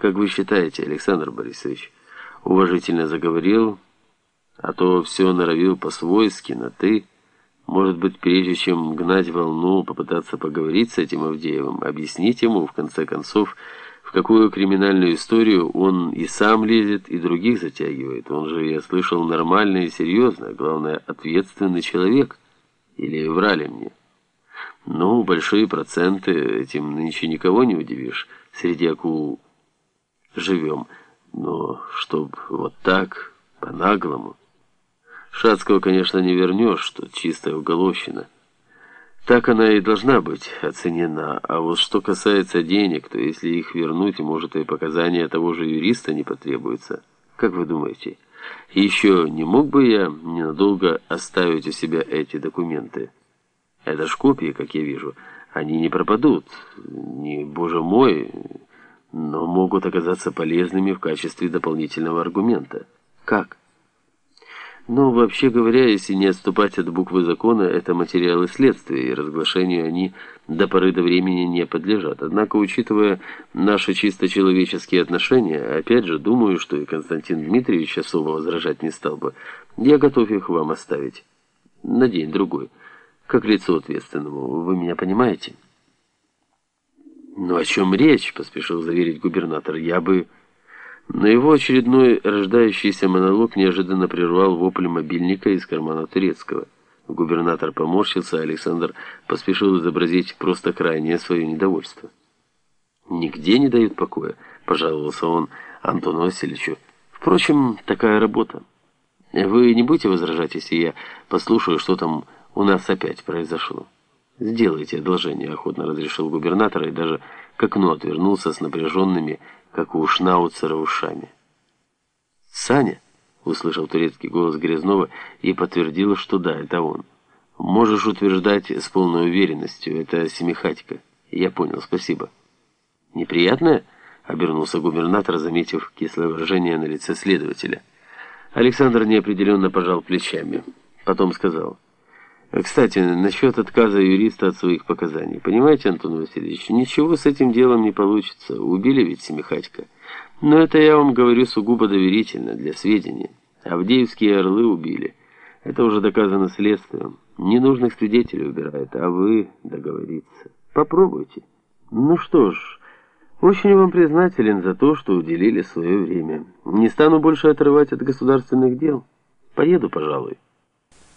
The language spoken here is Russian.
Как вы считаете, Александр Борисович, уважительно заговорил, а то все норовил по-свойски, на «ты». Может быть, прежде чем гнать волну, попытаться поговорить с этим Авдеевым, объяснить ему, в конце концов, в какую криминальную историю он и сам лезет, и других затягивает. Он же, я слышал, нормальный и серьезный, а главное, ответственный человек. Или врали мне? Ну, большие проценты, этим нынче никого не удивишь. Среди акул живем. Но чтоб вот так, по-наглому... Шацкого, конечно, не вернешь, что чистая уголовщина. Так она и должна быть оценена. А вот что касается денег, то если их вернуть, может и показания того же юриста не потребуются. Как вы думаете? Еще не мог бы я ненадолго оставить у себя эти документы? Это ж копии, как я вижу. Они не пропадут. Не, боже мой, но могут оказаться полезными в качестве дополнительного аргумента. Как? Но, вообще говоря, если не отступать от буквы закона, это материалы следствия, и разглашению они до поры до времени не подлежат. Однако, учитывая наши чисто человеческие отношения, опять же, думаю, что и Константин Дмитриевич особо возражать не стал бы. Я готов их вам оставить. На день-другой. Как лицо ответственному. Вы меня понимаете? «Ну о чем речь?» — поспешил заверить губернатор. «Я бы...» Но его очередной рождающийся монолог неожиданно прервал вопль мобильника из кармана турецкого. Губернатор поморщился, а Александр поспешил изобразить просто крайнее свое недовольство. «Нигде не дают покоя», — пожаловался он Антону Васильевичу. «Впрочем, такая работа. Вы не будете возражать, если я послушаю, что там у нас опять произошло?» «Сделайте одолжение», — охотно разрешил губернатор и даже к окну отвернулся с напряженными, как у шнауцера ушами. «Саня?» — услышал турецкий голос Грязнова и подтвердил, что да, это он. «Можешь утверждать с полной уверенностью, это Семихатько. Я понял, спасибо». «Неприятное?» — обернулся губернатор, заметив кислое выражение на лице следователя. Александр неопределенно пожал плечами. Потом сказал... Кстати, насчет отказа юриста от своих показаний. Понимаете, Антон Васильевич, ничего с этим делом не получится. Убили ведь Семихатько. Но это я вам говорю сугубо доверительно, для сведения. Авдеевские орлы убили. Это уже доказано следствием. Ненужных свидетелей убирают, а вы договориться. Попробуйте. Ну что ж, очень вам признателен за то, что уделили свое время. Не стану больше отрывать от государственных дел. Поеду, пожалуй.